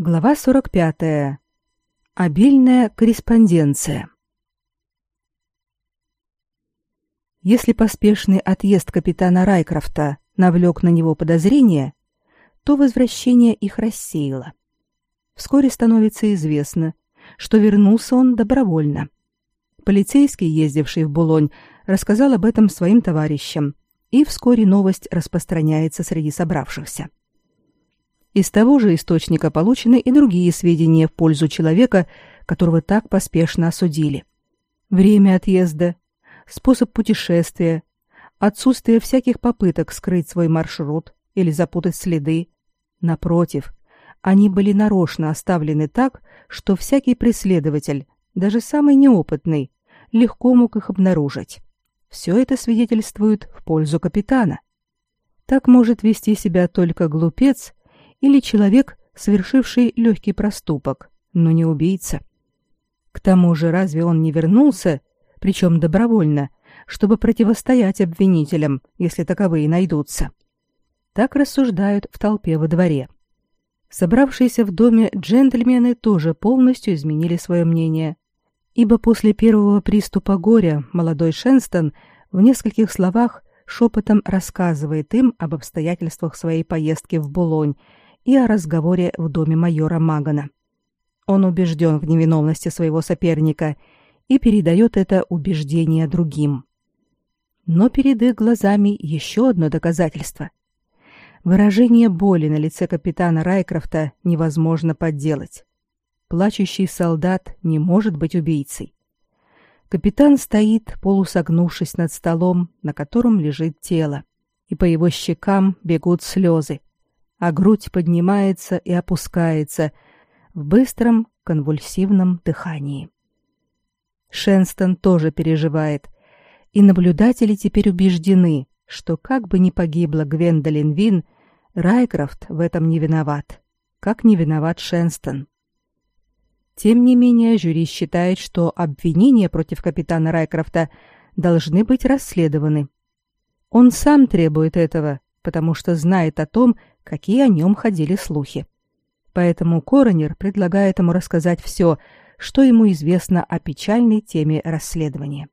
Глава 45. Обильная корреспонденция. Если поспешный отъезд капитана Райкрофта навлек на него подозрения, то возвращение их рассеяло. Вскоре становится известно, что вернулся он добровольно. Полицейский, ездивший в Булонь, рассказал об этом своим товарищам, и вскоре новость распространяется среди собравшихся. Из того же источника получены и другие сведения в пользу человека, которого так поспешно осудили. Время отъезда, способ путешествия, отсутствие всяких попыток скрыть свой маршрут или запутать следы. Напротив, они были нарочно оставлены так, что всякий преследователь, даже самый неопытный, легко мог их обнаружить. Все это свидетельствует в пользу капитана. Так может вести себя только глупец или человек, совершивший легкий проступок, но не убийца. К тому же разве он не вернулся, причем добровольно, чтобы противостоять обвинителям, если таковые найдутся? Так рассуждают в толпе во дворе. Собравшиеся в доме джентльмены тоже полностью изменили свое мнение, ибо после первого приступа горя молодой Шенстон в нескольких словах шепотом рассказывает им об обстоятельствах своей поездки в Булонь и о разговоре в доме майора Магана. Он убежден в невиновности своего соперника и передает это убеждение другим. Но перед их глазами еще одно доказательство. Выражение боли на лице капитана Райкрофта невозможно подделать. Плачущий солдат не может быть убийцей. Капитан стоит, полусогнувшись над столом, на котором лежит тело, и по его щекам бегут слезы а грудь поднимается и опускается в быстром конвульсивном дыхании. Шенстон тоже переживает, и наблюдатели теперь убеждены, что как бы ни погибла Гвендолин Вин, Райкрофт в этом не виноват, как не виноват Шенстон. Тем не менее, жюри считает, что обвинения против капитана Райкрофта должны быть расследованы. Он сам требует этого, потому что знает о том, какие о нем ходили слухи. Поэтому коронер предлагает ему рассказать все, что ему известно о печальной теме расследования.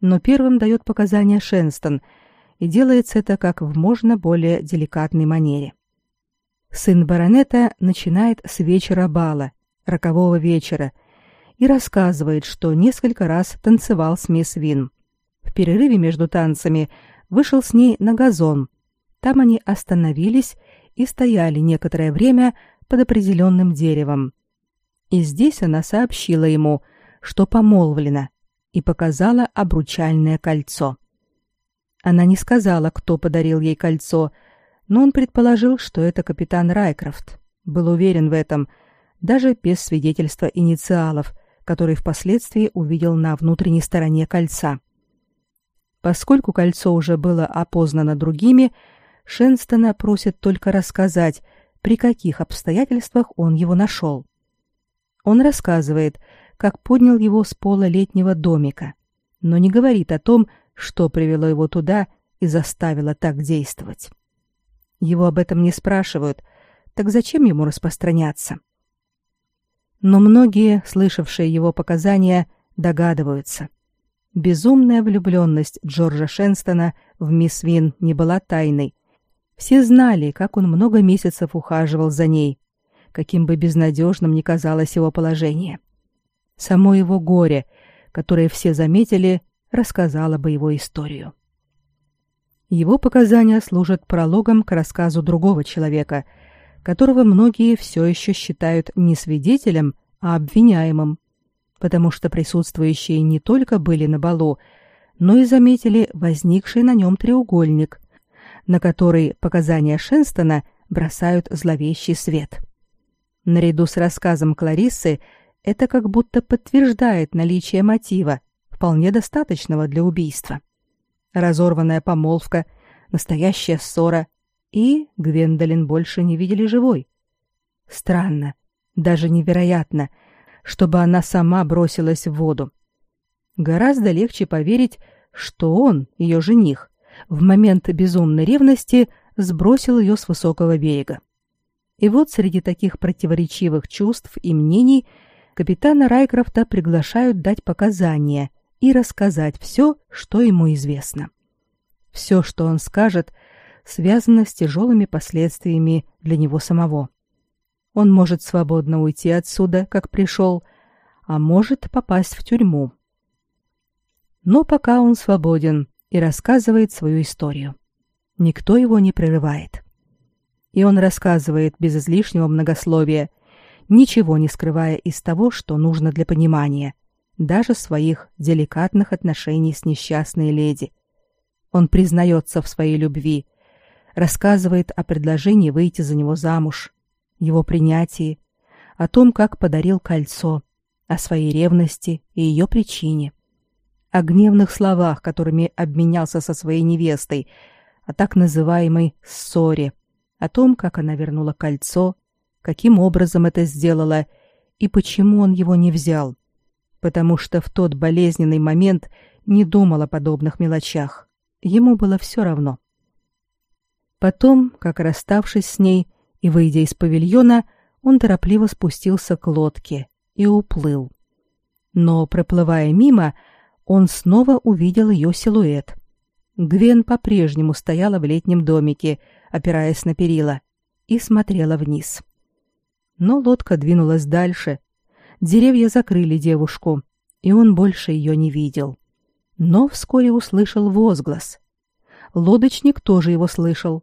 Но первым дает показания Шенстон, и делается это как в можно более деликатной манере. Сын баронета начинает с вечера бала, рокового вечера, и рассказывает, что несколько раз танцевал с мисс Вин. В перерыве между танцами вышел с ней на газон, там они остановились и стояли некоторое время под определенным деревом. И здесь она сообщила ему, что помолвлена, и показала обручальное кольцо. Она не сказала, кто подарил ей кольцо, но он предположил, что это капитан Райкрофт. Был уверен в этом, даже без свидетельства инициалов, который впоследствии увидел на внутренней стороне кольца. Поскольку кольцо уже было опознано другими, Шенстона просит только рассказать, при каких обстоятельствах он его нашел. Он рассказывает, как поднял его с пола летнего домика, но не говорит о том, что привело его туда и заставило так действовать. Его об этом не спрашивают, так зачем ему распространяться? Но многие, слышавшие его показания, догадываются. Безумная влюбленность Джорджа Шенстона в мисс Вин не была тайной, все знали, как он много месяцев ухаживал за ней, каким бы безнадежным ни казалось его положение. Само его горе, которое все заметили, рассказало бы его историю. Его показания служат прологом к рассказу другого человека, которого многие все еще считают не свидетелем, а обвиняемым, потому что присутствующие не только были на балу, но и заметили возникший на нем треугольник, на который показания Шенстона бросают зловещий свет. Наряду с рассказом Клариссы это как будто подтверждает наличие мотива, вполне достаточного для убийства. Разорванная помолвка, настоящая ссора, и Гвендолин больше не видели живой. Странно, даже невероятно, чтобы она сама бросилась в воду. Гораздо легче поверить, что он, ее жених, в момент безумной ревности сбросил ее с высокого берега. И вот среди таких противоречивых чувств и мнений капитана Райкрофта приглашают дать показания и рассказать все, что ему известно. Все, что он скажет, связано с тяжелыми последствиями для него самого. Он может свободно уйти отсюда, как пришел, а может попасть в тюрьму. Но пока он свободен и рассказывает свою историю. Никто его не прерывает. И он рассказывает без излишнего многословия, ничего не скрывая из того, что нужно для понимания, даже своих деликатных отношений с несчастной леди. Он признается в своей любви, рассказывает о предложении выйти за него замуж, его принятии, о том, как подарил кольцо, о своей ревности и ее причине, о гневных словах, которыми обменялся со своей невестой, о так называемой ссоре, о том, как она вернула кольцо, каким образом это сделала и почему он его не взял, потому что в тот болезненный момент не думал о подобных мелочах. Ему было все равно. Потом, как расставшись с ней и выйдя из павильона, он торопливо спустился к лодке и уплыл. Но, проплывая мимо, он снова увидел ее силуэт. Гвен по-прежнему стояла в летнем домике, опираясь на перила, и смотрела вниз. Но лодка двинулась дальше. Деревья закрыли девушку, и он больше ее не видел. Но вскоре услышал возглас. Лодочник тоже его слышал.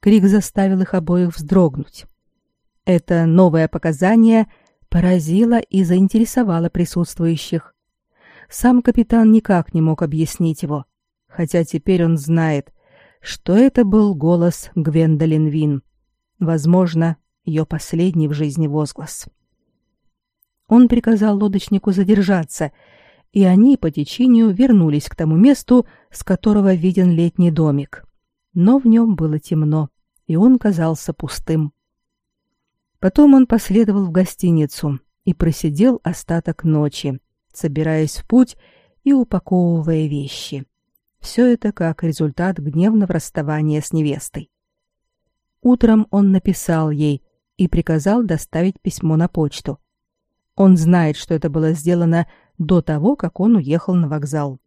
Крик заставил их обоих вздрогнуть. Это новое показание поразило и заинтересовало присутствующих. Сам капитан никак не мог объяснить его, хотя теперь он знает, что это был голос Гвендолин Вин. Возможно, ее последний в жизни возглас. Он приказал лодочнику задержаться, и они по течению вернулись к тому месту, с которого виден летний домик. Но в нем было темно, и он казался пустым. Потом он последовал в гостиницу и просидел остаток ночи, собираясь в путь и упаковывая вещи. Все это как результат гневного расставания с невестой. Утром он написал ей и приказал доставить письмо на почту. Он знает, что это было сделано до того, как он уехал на вокзал.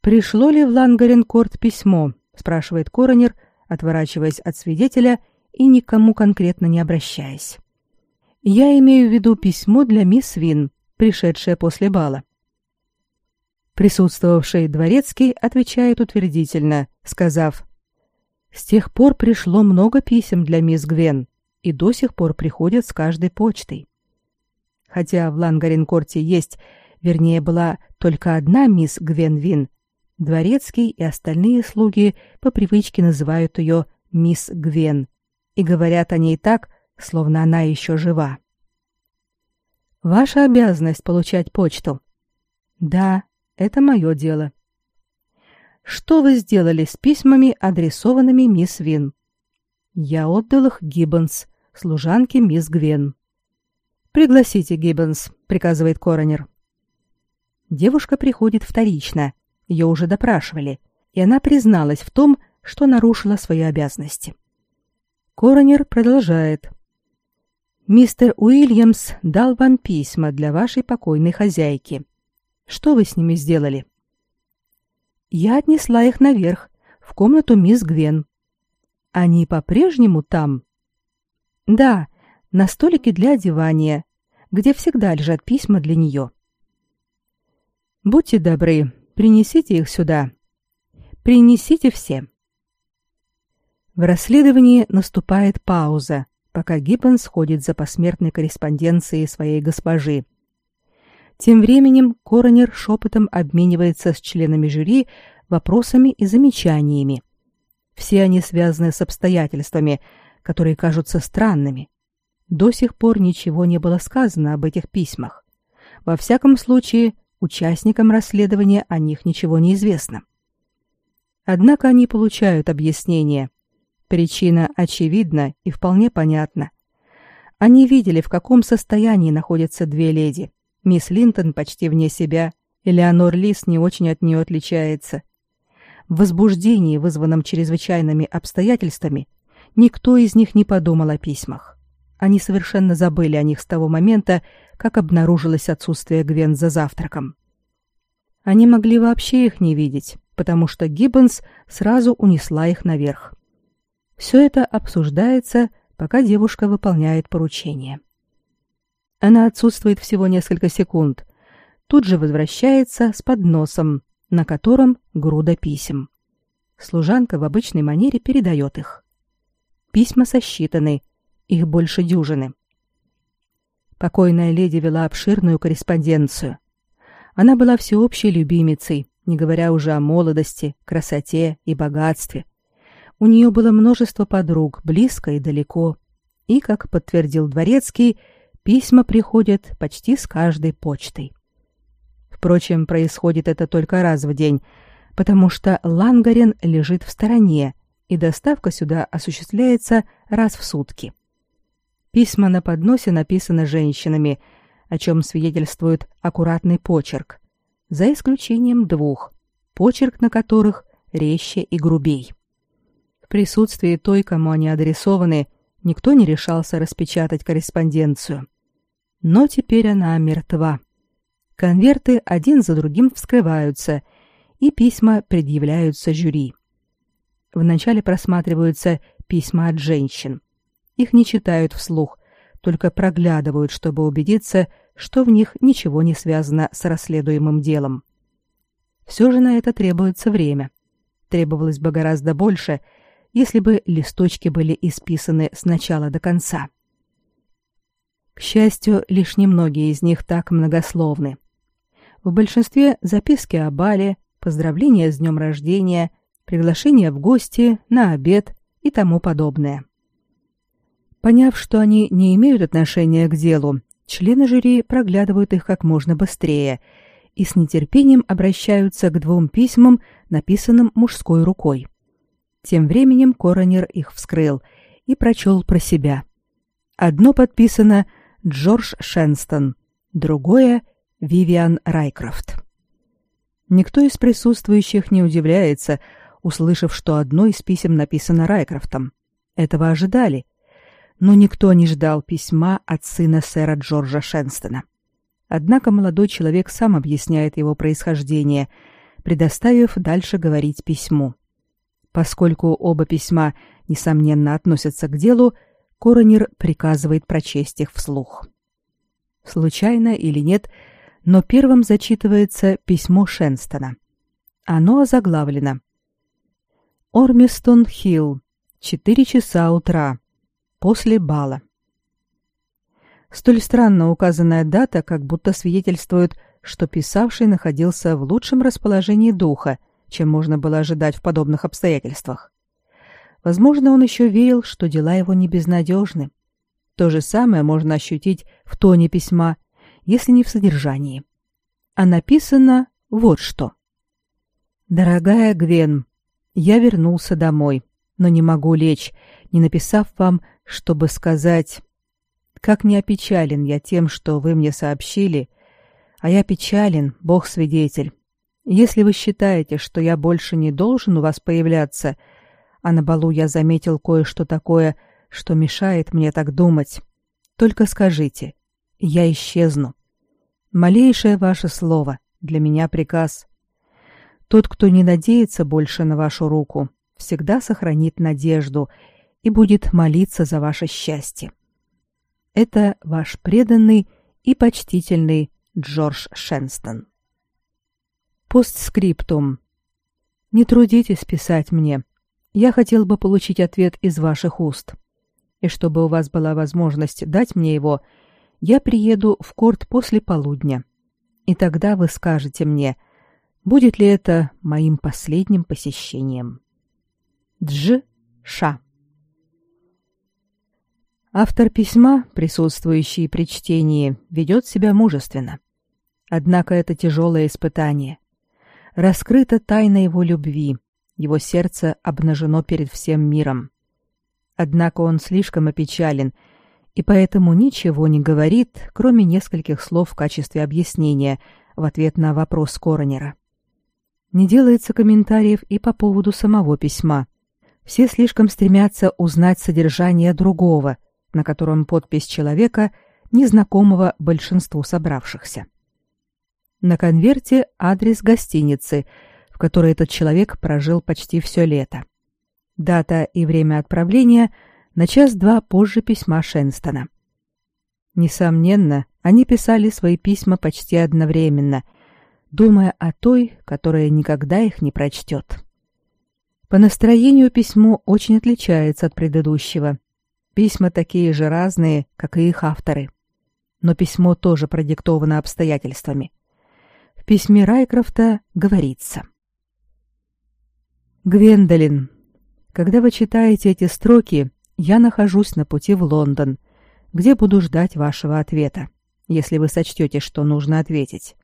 «Пришло ли в Лангаренкорт письмо?» — спрашивает коронер, отворачиваясь от свидетеля и никому конкретно не обращаясь. «Я имею в виду письмо для мисс Вин, пришедшее после бала. Присутствовавший дворецкий отвечает утвердительно, сказав, «С тех пор пришло много писем для мисс Гвен, и до сих пор приходят с каждой почтой. Хотя в Лангаренкорте есть, вернее, была только одна мисс Гвен Вин, дворецкий и остальные слуги по привычке называют ее мисс Гвен и говорят о ней так, словно она еще жива. Ваша обязанность получать почту. Да, это мое дело. Что вы сделали с письмами, адресованными мисс Вин? Я отдал их Гиббонс, служанке мисс Гвен. Пригласите Гиббонс, приказывает коронер. Девушка приходит вторично. Ее уже допрашивали, и она призналась в том, что нарушила свои обязанности. Коронер продолжает. Мистер Уильямс дал вам письма для вашей покойной хозяйки. Что вы с ними сделали? Я отнесла их наверх, в комнату мисс Гвен. Они по-прежнему там? Да, на столике для одевания, где всегда лежат письма для нее. Будьте добры, принесите их сюда. Принесите все. В расследовании наступает пауза, пока Гиббон сходит за посмертной корреспонденцией своей госпожи, тем временем коронер шепотом обменивается с членами жюри вопросами и замечаниями. Все они связаны с обстоятельствами, которые кажутся странными. До сих пор ничего не было сказано об этих письмах. Во всяком случае, участникам расследования о них ничего не известно. Однако они получают объяснение. Причина очевидна и вполне понятна. Они видели, в каком состоянии находятся две леди. Мисс Линтон почти вне себя, Элеонор Лис не очень от нее отличается. В возбуждении, вызванном чрезвычайными обстоятельствами, Никто из них не подумал о письмах. Они совершенно забыли о них с того момента, как обнаружилось отсутствие Гвен за завтраком. Они могли вообще их не видеть, потому что Гиббонс сразу унесла их наверх. Все это обсуждается, пока девушка выполняет поручение. Она отсутствует всего несколько секунд, тут же возвращается с подносом, на котором груда писем. Служанка в обычной манере передает их. Письма сосчитаны, их больше дюжины. Покойная леди вела обширную корреспонденцию. Она была всеобщей любимицей, не говоря уже о молодости, красоте и богатстве. У нее было множество подруг, близко и далеко. И, как подтвердил дворецкий, письма приходят почти с каждой почтой. Впрочем, происходит это только раз в день, потому что Лангарен лежит в стороне, и доставка сюда осуществляется раз в сутки. Письма на подносе написаны женщинами – о чем свидетельствует аккуратный почерк, за исключением двух, почерк на которых резче и грубей. В присутствии той, кому они адресованы, никто не решался распечатать корреспонденцию. Но теперь она мертва. Конверты один за другим вскрываются, и письма предъявляются жюри. Вначале просматриваются письма от женщин. Их не читают вслух, только проглядывают, чтобы убедиться, что в них ничего не связано с расследуемым делом. Все же на это требуется время. Требовалось бы гораздо больше, если бы листочки были исписаны с начала до конца. К счастью, лишь немногие из них так многословны. В большинстве записки о бале, поздравления с днем рождения, приглашения в гости, на обед и тому подобное. Поняв, что они не имеют отношения к делу, члены жюри проглядывают их как можно быстрее и с нетерпением обращаются к двум письмам, написанным мужской рукой. Тем временем коронер их вскрыл и прочел про себя. Одно подписано Джордж Шенстон, другое — Вивиан Райкрофт. Никто из присутствующих не удивляется, услышав, что одно из писем написано Райкрофтом. Этого ожидали — но никто не ждал письма от сына сэра Джорджа Шенстона. Однако молодой человек сам объясняет его происхождение, предоставив дальше говорить письму. Поскольку оба письма, несомненно, относятся к делу, коронер приказывает прочесть их вслух. Случайно или нет, но первым зачитывается письмо Шенстона. Оно озаглавлено. Ормистон Хилл. Четыре часа утра после бала. Столь странно указанная дата как будто свидетельствует, что писавший находился в лучшем расположении духа, чем можно было ожидать в подобных обстоятельствах. Возможно, он еще верил, что дела его не безнадежны. То же самое можно ощутить в тоне письма, если не в содержании. А написано вот что. «Дорогая Гвен, я вернулся домой, но не могу лечь, не написав вам, чтобы сказать, как не опечален я тем, что вы мне сообщили, а я печален, Бог свидетель. Если вы считаете, что я больше не должен у вас появляться, а на балу я заметил кое-что такое, что мешает мне так думать, только скажите, я исчезну. Малейшее ваше слово для меня приказ. Тот, кто не надеется больше на вашу руку, всегда сохранит надежду и будет молиться за ваше счастье. Это ваш преданный и почтительный Джордж Шенстон. Постскриптум. Не трудитесь писать мне. Я хотел бы получить ответ из ваших уст. И чтобы у вас была возможность дать мне его, я приеду в корт после полудня. И тогда вы скажете мне, будет ли это моим последним посещением. Дж. Ша. Автор письма, присутствующий при чтении, ведет себя мужественно. Однако это тяжелое испытание. Раскрыта тайна его любви, его сердце обнажено перед всем миром. Однако он слишком опечален и поэтому ничего не говорит, кроме нескольких слов в качестве объяснения в ответ на вопрос Коронера. Не делается комментариев и по поводу самого письма. Все слишком стремятся узнать содержание другого, на котором подпись человека, незнакомого большинству собравшихся. На конверте адрес гостиницы, в которой этот человек прожил почти все лето. Дата и время отправления на час-два позже письма Шенстона. Несомненно, они писали свои письма почти одновременно, думая о той, которая никогда их не прочтет. По настроению письмо очень отличается от предыдущего. Письма такие же разные, как и их авторы. Но письмо тоже продиктовано обстоятельствами. Письме Райкрофта говорится. «Гвендолин, когда вы читаете эти строки, я нахожусь на пути в Лондон, где буду ждать вашего ответа, если вы сочтете, что нужно ответить.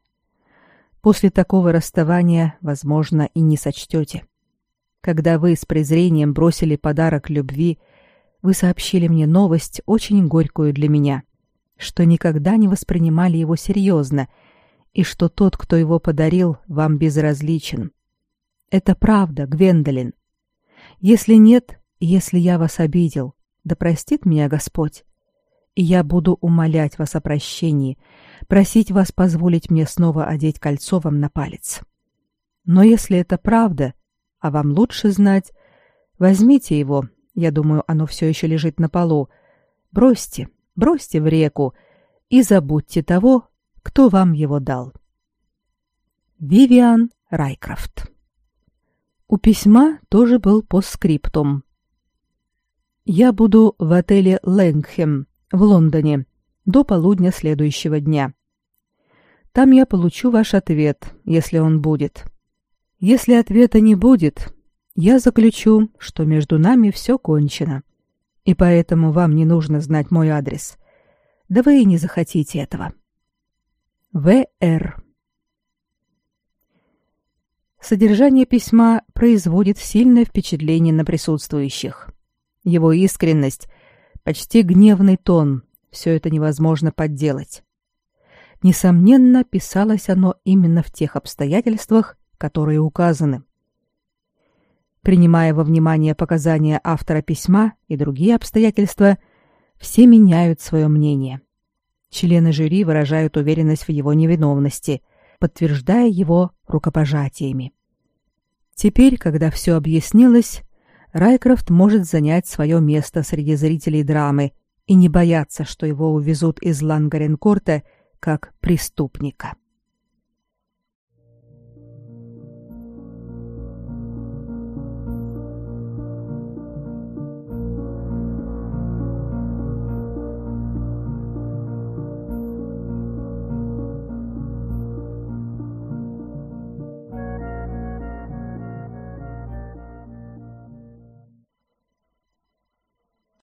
После такого расставания, возможно, и не сочтете. Когда вы с презрением бросили подарок любви, вы сообщили мне новость, очень горькую для меня, что никогда не воспринимали его серьезно и что тот, кто его подарил, вам безразличен. Это правда, Гвендолин. Если нет, если я вас обидел, да простит меня Господь, и я буду умолять вас о прощении, просить вас позволить мне снова одеть кольцо вам на палец. Но если это правда, а вам лучше знать. Возьмите его, я думаю, оно все еще лежит на полу. Бросьте, бросьте в реку и забудьте того, кто вам его дал. Вивиан Райкрафт У письма тоже был постскриптум. Я буду в отеле Лэнгхэм в Лондоне до полудня следующего дня. Там я получу ваш ответ, если он будет. Если ответа не будет, я заключу, что между нами все кончено. И поэтому вам не нужно знать мой адрес. Да вы и не захотите этого. В.Р. Содержание письма производит сильное впечатление на присутствующих. Его искренность, почти гневный тон — все это невозможно подделать. Несомненно, писалось оно именно в тех обстоятельствах, которые указаны. Принимая во внимание показания автора письма и другие обстоятельства, все меняют свое мнение. Члены жюри выражают уверенность в его невиновности, подтверждая его рукопожатиями. Теперь, когда все объяснилось, Райкрофт может занять свое место среди зрителей драмы и не бояться, что его увезут из Лангаренкорта как преступника.